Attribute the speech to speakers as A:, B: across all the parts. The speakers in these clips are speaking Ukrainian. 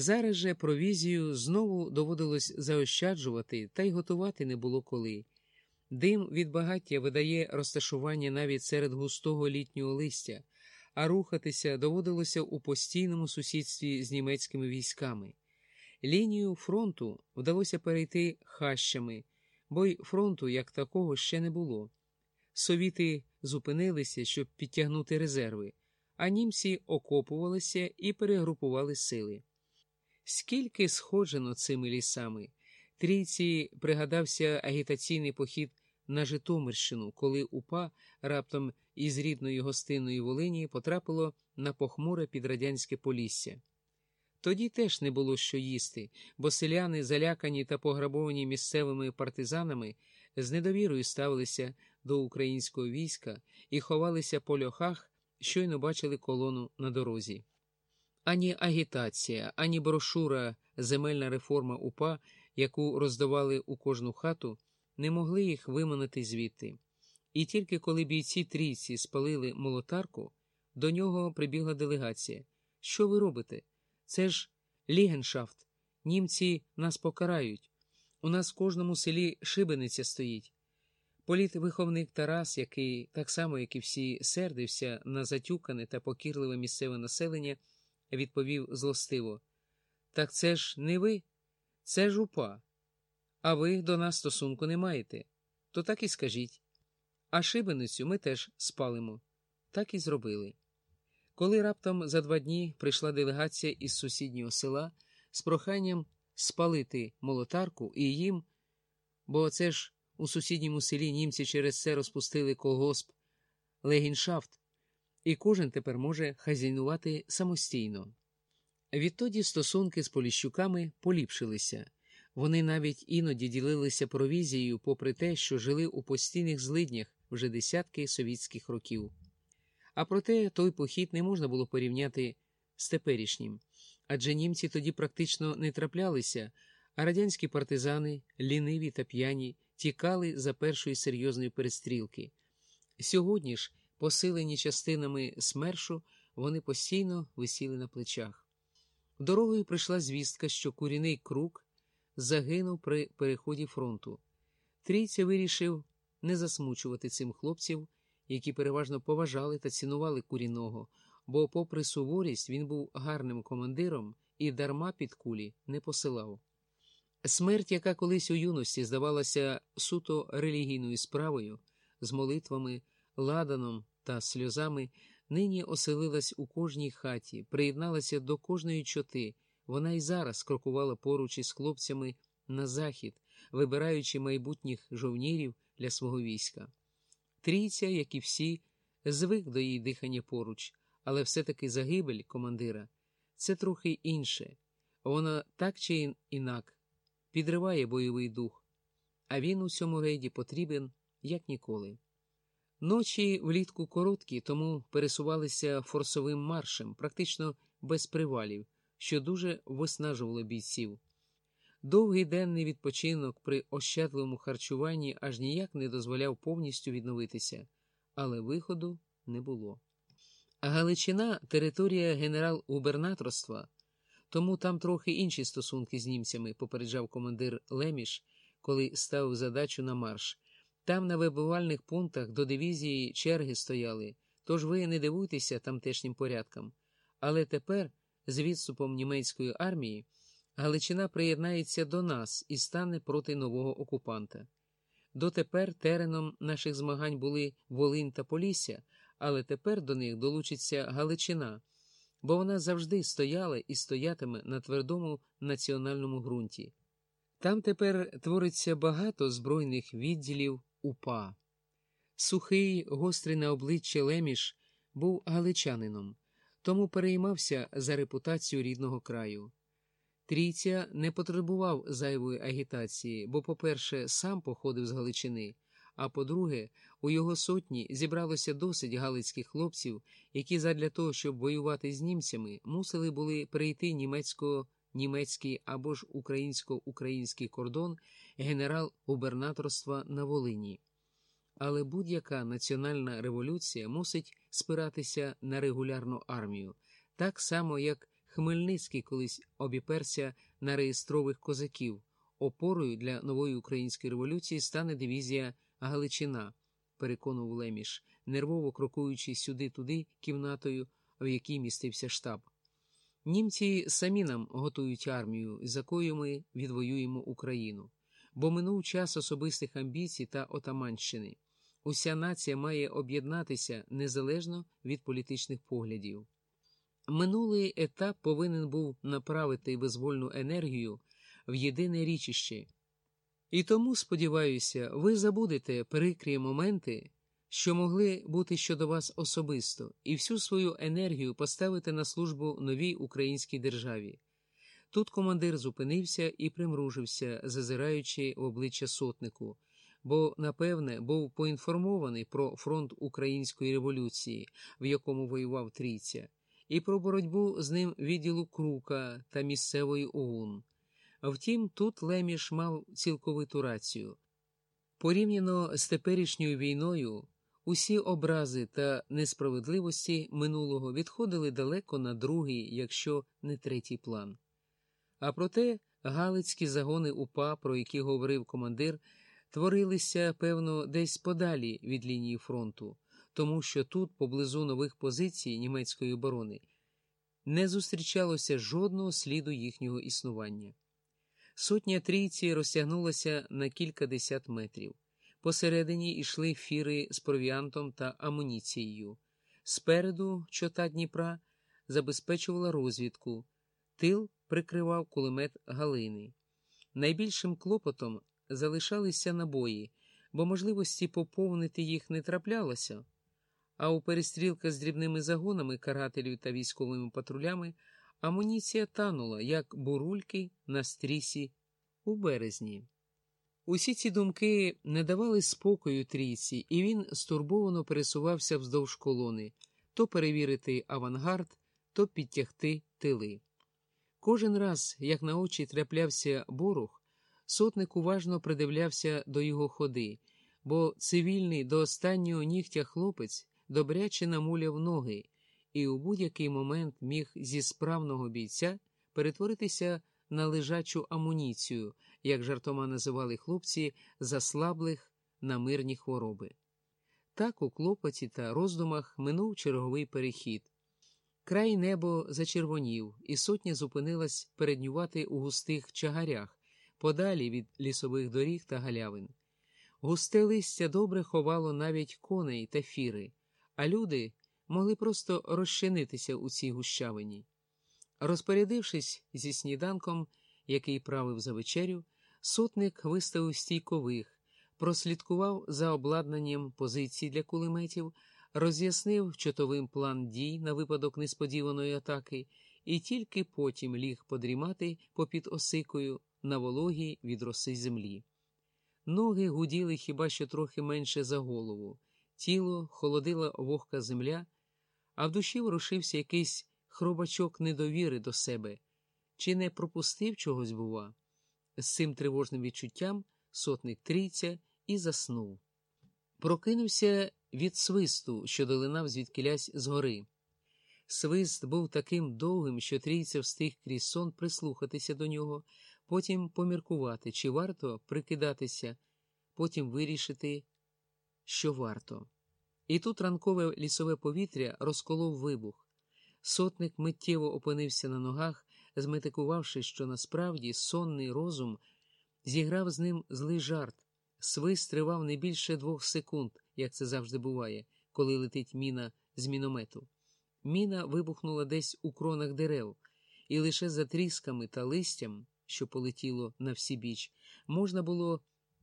A: Зараз же провізію знову доводилось заощаджувати, та й готувати не було коли. Дим від багаття видає розташування навіть серед густого літнього листя, а рухатися доводилося у постійному сусідстві з німецькими військами. Лінію фронту вдалося перейти хащами, бо й фронту як такого ще не було. Совіти зупинилися, щоб підтягнути резерви, а німці окопувалися і перегрупували сили. Скільки сходжено цими лісами, трійці пригадався агітаційний похід на Житомирщину, коли упа раптом із рідної гостинної Волині потрапило на похмуре підрадянське полісся. Тоді теж не було що їсти, бо селяни, залякані та пограбовані місцевими партизанами, з недовірою ставилися до українського війська і ховалися по льохах, щойно бачили колону на дорозі. Ані агітація, ані брошура Земельна реформа УПА, яку роздавали у кожну хату, не могли їх виманити звідти. І тільки коли бійці трійці спалили молотарку, до нього прибігла делегація. Що ви робите? Це ж лігеншафт. Німці нас покарають. У нас в кожному селі шибениця стоїть. Політвиховник Тарас, який, так само, як і всі, сердився на затюкане та покірливе місцеве населення, відповів злостиво. Так це ж не ви, це ж упа. А ви до нас стосунку не маєте. То так і скажіть. А шибеницю ми теж спалимо. Так і зробили. Коли раптом за два дні прийшла делегація із сусіднього села з проханням спалити молотарку і їм, бо це ж у сусідньому селі німці через це розпустили колгосп Легіншафт, і кожен тепер може хазяйнувати самостійно. Відтоді стосунки з Поліщуками поліпшилися. Вони навіть іноді ділилися провізією, попри те, що жили у постійних злиднях вже десятки совітських років. А проте той похід не можна було порівняти з теперішнім, адже німці тоді практично не траплялися, а радянські партизани, ліниві та п'яні, тікали за першої серйозної перестрілки. Сьогодні ж, посилені частинами смершу, вони постійно висіли на плечах. Дорогою прийшла звістка, що куріний круг загинув при переході фронту. Трійця вирішив не засмучувати цим хлопців, які переважно поважали та цінували куріного, бо, попри суворість, він був гарним командиром і дарма під кулі не посилав. Смерть, яка колись у юності здавалася суто релігійною справою, з молитвами, ладаном та сльозами, нині оселилась у кожній хаті, приєдналася до кожної чоти. Вона й зараз крокувала поруч із хлопцями на захід, вибираючи майбутніх жовнірів для свого війська. Трійця, як і всі, звик до її дихання поруч, але все-таки загибель командира це трохи інше. Вона так чи інак підриває бойовий дух, а він у цьому рейді потрібен як ніколи. Ночі влітку короткі, тому пересувалися форсовим маршем, практично без привалів, що дуже виснажувало бійців. Довгий денний відпочинок при ощадливому харчуванні аж ніяк не дозволяв повністю відновитися, але виходу не було. Галичина територія генерал-губернаторства, тому там трохи інші стосунки з німцями, попереджав командир Леміш, коли ставив задачу на марш. Там на вибивальних пунктах до дивізії черги стояли, тож ви не дивуйтеся тамтешнім порядкам. Але тепер, з відступом німецької армії, Галичина приєднається до нас і стане проти нового окупанта. Дотепер тереном наших змагань були Волинь та Полісся, але тепер до них долучиться Галичина, бо вона завжди стояла і стоятиме на твердому національному ґрунті. Там тепер твориться багато збройних відділів УПА. Сухий, гострий на обличчя Леміш був галичанином, тому переймався за репутацію рідного краю. Трійця не потребував зайвої агітації, бо, по-перше, сам походив з Галичини, а по-друге, у його сотні зібралося досить галицьких хлопців, які задля того, щоб воювати з німцями, мусили були перейти німецько-німецький або ж українсько-український кордон генерал-губернаторства на Волині. Але будь-яка національна революція мусить спиратися на регулярну армію, так само як Хмельницький колись обіперся на реєстрових козаків. Опорою для нової української революції стане дивізія Галичина, переконував Леміш, нервово крокуючи сюди-туди кімнатою, в якій містився штаб. Німці самі нам готують армію, з якою ми відвоюємо Україну, бо минув час особистих амбіцій та отаманщини. Уся нація має об'єднатися незалежно від політичних поглядів. Минулий етап повинен був направити визвольну енергію в єдине річище. І тому, сподіваюся, ви забудете прикрі моменти, що могли бути щодо вас особисто, і всю свою енергію поставите на службу новій українській державі. Тут командир зупинився і примружився, зазираючи в обличчя сотнику, бо, напевне, був поінформований про фронт української революції, в якому воював трійця, і про боротьбу з ним відділу Крука та місцевої ОУН. Втім, тут Леміш мав цілковиту рацію. Порівняно з теперішньою війною, усі образи та несправедливості минулого відходили далеко на другий, якщо не третій план. А проте галицькі загони УПА, про які говорив командир, творилися, певно, десь подалі від лінії фронту, тому що тут, поблизу нових позицій німецької оборони, не зустрічалося жодного сліду їхнього існування. Сотня трійці розтягнулася на кілька десят метрів. Посередині йшли фіри з провіантом та амуніцією. Спереду, чота Дніпра, забезпечувала розвідку, тил прикривав кулемет Галини. Найбільшим клопотом залишалися набої, бо можливості поповнити їх не траплялося, а у перестрілках з дрібними загонами карателів та військовими патрулями амуніція танула, як бурульки на стрісі у березні. Усі ці думки не давали спокою трійці, і він стурбовано пересувався вздовж колони то перевірити авангард, то підтягти тили. Кожен раз, як на очі траплявся борух, сотник уважно придивлявся до його ходи, бо цивільний до останнього нігтя хлопець добряче намуляв ноги і у будь-який момент міг зі справного бійця перетворитися на лежачу амуніцію, як жартома називали хлопці, заслаблих на мирні хвороби. Так у клопоті та роздумах минув черговий перехід. Край небо зачервонів, і сотня зупинилась переднювати у густих чагарях, подалі від лісових доріг та галявин. Густе листя добре ховало навіть коней та фіри, а люди могли просто розчинитися у цій гущавині. Розпорядившись зі сніданком, який правив за вечерю, сотник виставив стійкових, прослідкував за обладнанням позицій для кулеметів, роз'яснив чотовим план дій на випадок несподіваної атаки, і тільки потім ліг подрімати попід осикою на вологій від роси землі. Ноги гуділи хіба що трохи менше за голову, тіло холодила вогка земля, а в душі ворушився якийсь хробачок недовіри до себе, чи не пропустив чогось, бува. З цим тривожним відчуттям сотник трійця і заснув. Прокинувся від свисту, що долинав звідкілясь згори. Свист був таким довгим, що трійця встиг крізь сон прислухатися до нього, потім поміркувати, чи варто прикидатися, потім вирішити, що варто. І тут ранкове лісове повітря розколов вибух. Сотник миттєво опинився на ногах, зметикувавши, що насправді сонний розум зіграв з ним злий жарт. Свист тривав не більше двох секунд, як це завжди буває, коли летить міна з міномету. Міна вибухнула десь у кронах дерев, і лише за трісками та листям, що полетіло на всі біч, можна було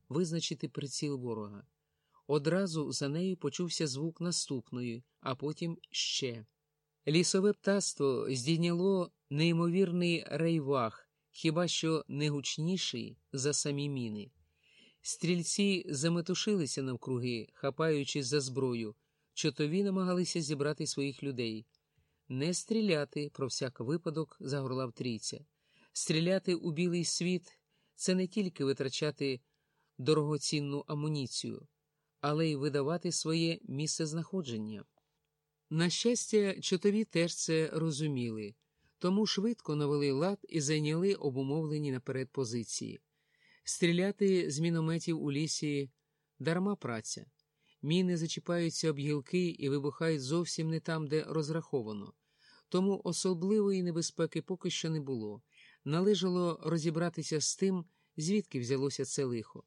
A: визначити приціл ворога. Одразу за нею почувся звук наступної, а потім ще. Лісове птаство здійняло неймовірний рейвах, хіба що не гучніший за самі міни. Стрільці заметушилися навкруги, хапаючись за зброю, чотові намагалися зібрати своїх людей. Не стріляти, про всяк випадок, загорлав трійця. Стріляти у білий світ це не тільки витрачати дорогоцінну амуніцію, але й видавати своє місце знаходження. На щастя, чотові теж це розуміли, тому швидко навели лад і зайняли обумовлені наперед позиції. Стріляти з мінометів у лісі дарма праця. Міни зачіпаються об гілки і вибухають зовсім не там, де розраховано. Тому особливої небезпеки поки що не було. Належало розібратися з тим, звідки взялося це лихо.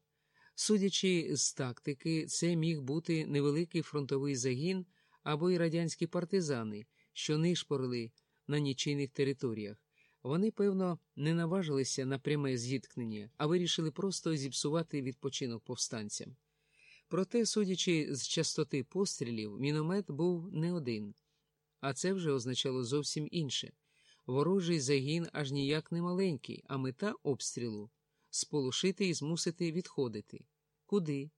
A: Судячи з тактики, це міг бути невеликий фронтовий загін або й радянські партизани, що нишпорили на нічийних територіях. Вони, певно, не наважилися на пряме зіткнення, а вирішили просто зіпсувати відпочинок повстанцям. Проте, судячи з частоти пострілів, міномет був не один, а це вже означало зовсім інше. Ворожий загін аж ніяк не маленький, а мета обстрілу сполошити і змусити відходити. Куди?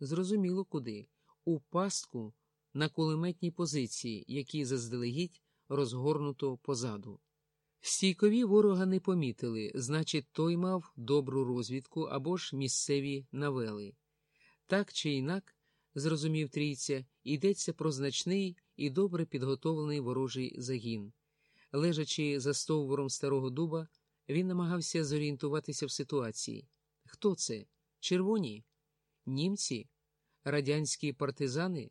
A: Зрозуміло, куди. У пастку на кулеметній позиції, які заздалегідь розгорнуто позаду. Стійкові ворога не помітили, значить, той мав добру розвідку або ж місцеві навели. Так чи інак, зрозумів трійця, йдеться про значний і добре підготовлений ворожий загін. Лежачи за стовбуром старого дуба, він намагався зорієнтуватися в ситуації. Хто це? Червоні? Німці? Радянські партизани?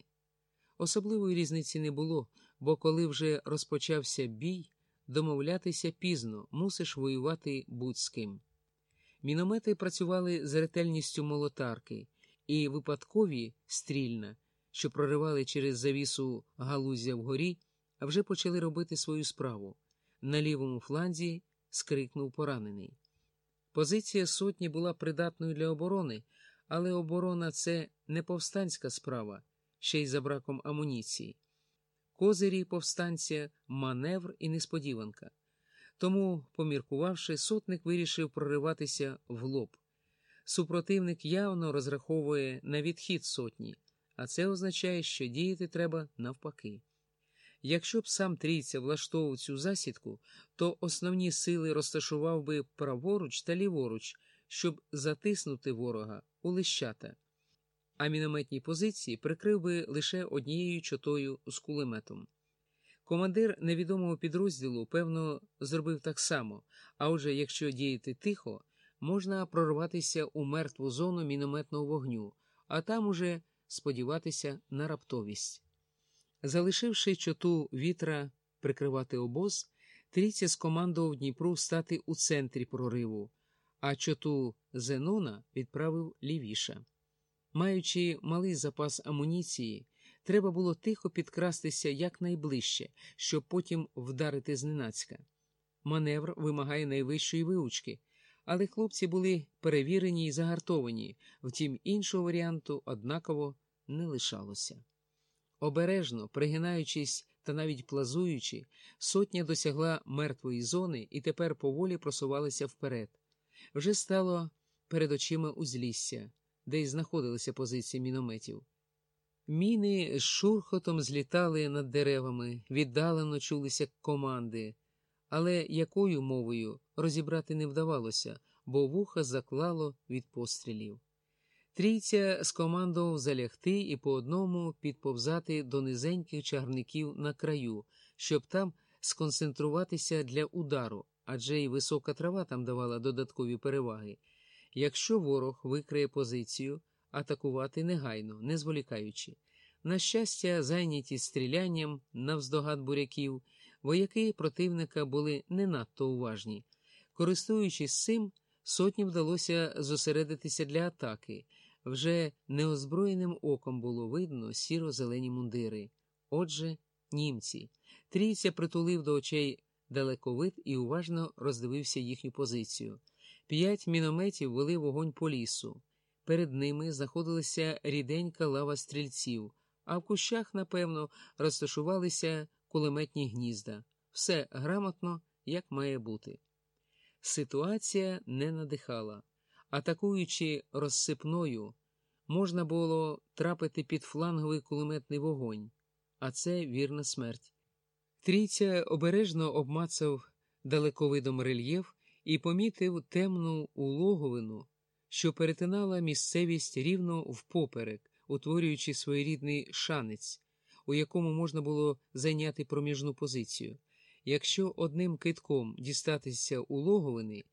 A: Особливої різниці не було, бо коли вже розпочався бій, домовлятися пізно, мусиш воювати будь з ким. Міномети працювали з ретельністю молотарки, і випадкові стрільна, що проривали через завісу галузя вгорі, вже почали робити свою справу. На лівому фланзі скрикнув поранений. Позиція сотні була придатною для оборони, але оборона це не повстанська справа, ще й за браком амуніції. Козирі повстанця, маневр і несподіванка. Тому, поміркувавши, сотник вирішив прориватися в лоб. Супротивник явно розраховує на відхід сотні, а це означає, що діяти треба навпаки. Якщо б сам трійця влаштовував цю засідку, то основні сили розташував би праворуч та ліворуч, щоб затиснути ворога у лищата, а мінометні позиції прикрив би лише однією чотою з кулеметом. Командир невідомого підрозділу, певно, зробив так само, а отже, якщо діяти тихо, можна прорватися у мертву зону мінометного вогню, а там уже сподіватися на раптовість. Залишивши чоту вітра прикривати обоз, трійця скомандував Дніпру стати у центрі прориву, а чоту Зенона відправив лівіше. Маючи малий запас амуніції, треба було тихо підкрастися якнайближче, щоб потім вдарити зненацька. Маневр вимагає найвищої виучки, але хлопці були перевірені і загартовані, втім, іншого варіанту однаково не лишалося. Обережно, пригинаючись та навіть плазуючи, сотня досягла мертвої зони і тепер поволі просувалася вперед. Вже стало перед очима узлісся, де й знаходилися позиції мінометів. Міни з шурхотом злітали над деревами, віддалено чулися команди, але якою мовою розібрати не вдавалося, бо вуха заклало від пострілів. Трійця скомандував залягти і по одному підповзати до низеньких чарників на краю, щоб там сконцентруватися для удару, адже й висока трава там давала додаткові переваги. Якщо ворог викриє позицію, атакувати негайно, не зволікаючи. На щастя, зайняті стрілянням навздогад буряків, вояки противника були не надто уважні. Користуючись цим, сотні вдалося зосередитися для атаки. Вже неозброєним оком було видно сіро-зелені мундири. Отже, німці. Трійця притулив до очей далековид і уважно роздивився їхню позицію. П'ять мінометів вели вогонь по лісу. Перед ними знаходилася ріденька лава стрільців, а в кущах, напевно, розташувалися кулеметні гнізда. Все грамотно, як має бути. Ситуація не надихала. Атакуючи розсипною, можна було трапити під фланговий кулеметний вогонь, а це вірна смерть. Трійця обережно обмацав далековидом рельєф і помітив темну улоговину, що перетинала місцевість рівно впоперек, утворюючи своєрідний шанець, у якому можна було зайняти проміжну позицію. Якщо одним китком дістатися у логовини,